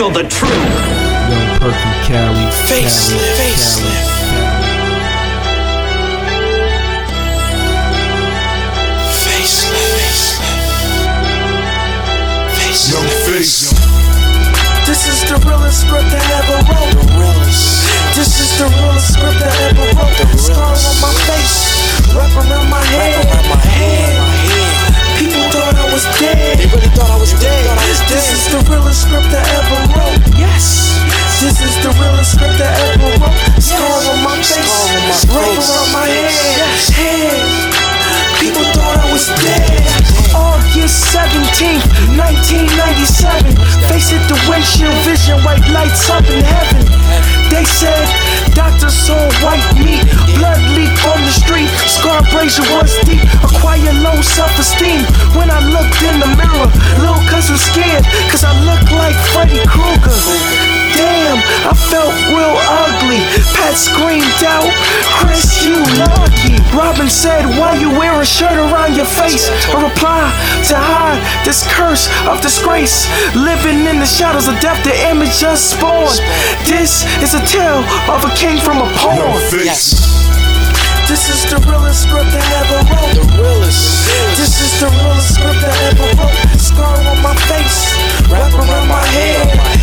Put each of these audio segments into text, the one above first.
handle the truth. Young Perky Cali. Facelift. Facelift. Young face. This is the realest script I ever wrote. The realest. This is the realest script I ever wrote. The Scar on my face, wrap around my head. Around my head. People thought I was dead. They really thought I was dead. This is the realest script I lights up in heaven. They said, doctor saw white meat, blood leak on the street, scar abrasion was deep, acquire low self esteem. When I looked in the mirror, little cousin scared, cause I look like Freddy Krueger. Damn, I felt real ugly. Pat screamed out. Robin said, Why you wear a shirt around your face? A reply to hide this curse of disgrace. Living in the shadows of death, the image just spawned. This is a tale of a king from a Young poem. face. This is the realest script I ever wrote. The realest. This is the realest script I ever wrote. Scar on my face, wrap around my head. head.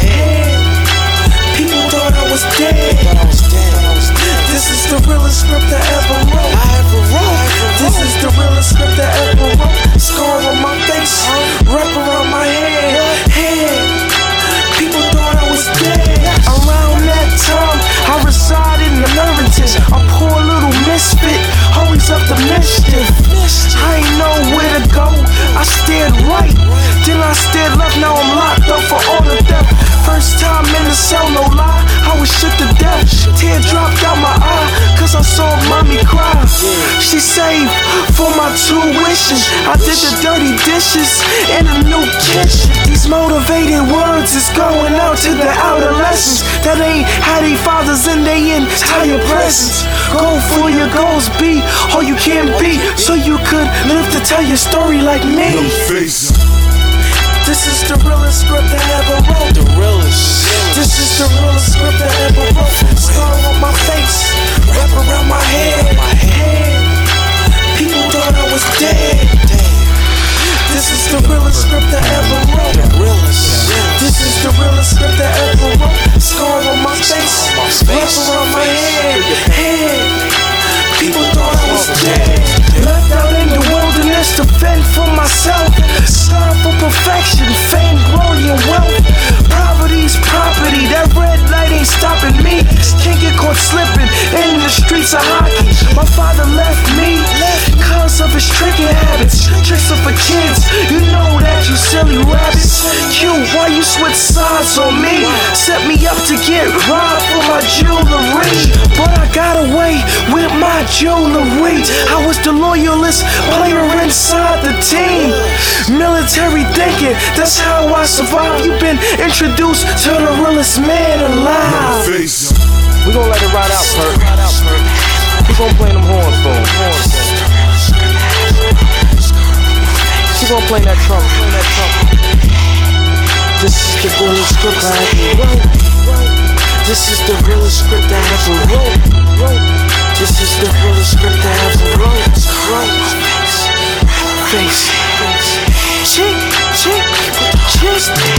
I stared left. Now I'm locked up for all the death. First time in the cell, no lie, I was shook to death. Tear dropped out my eye, cause I saw mommy cry. She saved for my tuition. I did the dirty dishes in a new kitchen. These motivated words is going out to the adolescents that ain't had their fathers in their entire presence. Go for your goals, be all you can be, so you could live to tell your story like me. No. This is the realest script I ever wrote. Perfection, fame, glory, and wealth. Poverty's property, that red light ain't stopping me. Can't get caught slipping in the streets of hockey. My father left me because of his tricking habits. Tricks are for kids, you know that, you silly rabbits. Q, why you switch sides on me? Set me up to get robbed for my jewelry. But I got away my jewelry. I was the loyalist player inside the team. Military thinking, that's how I survive. You've been introduced to the realest man alive. We gon' let it ride out, Perk. We gon' play them horns for him. We gon' play that trumpet. Play that trumpet. This is the realest script I ever wrote. This is the realest script I ever wrote. This is the realest script I ever wrote. Face, face, cheek, cheek, chick.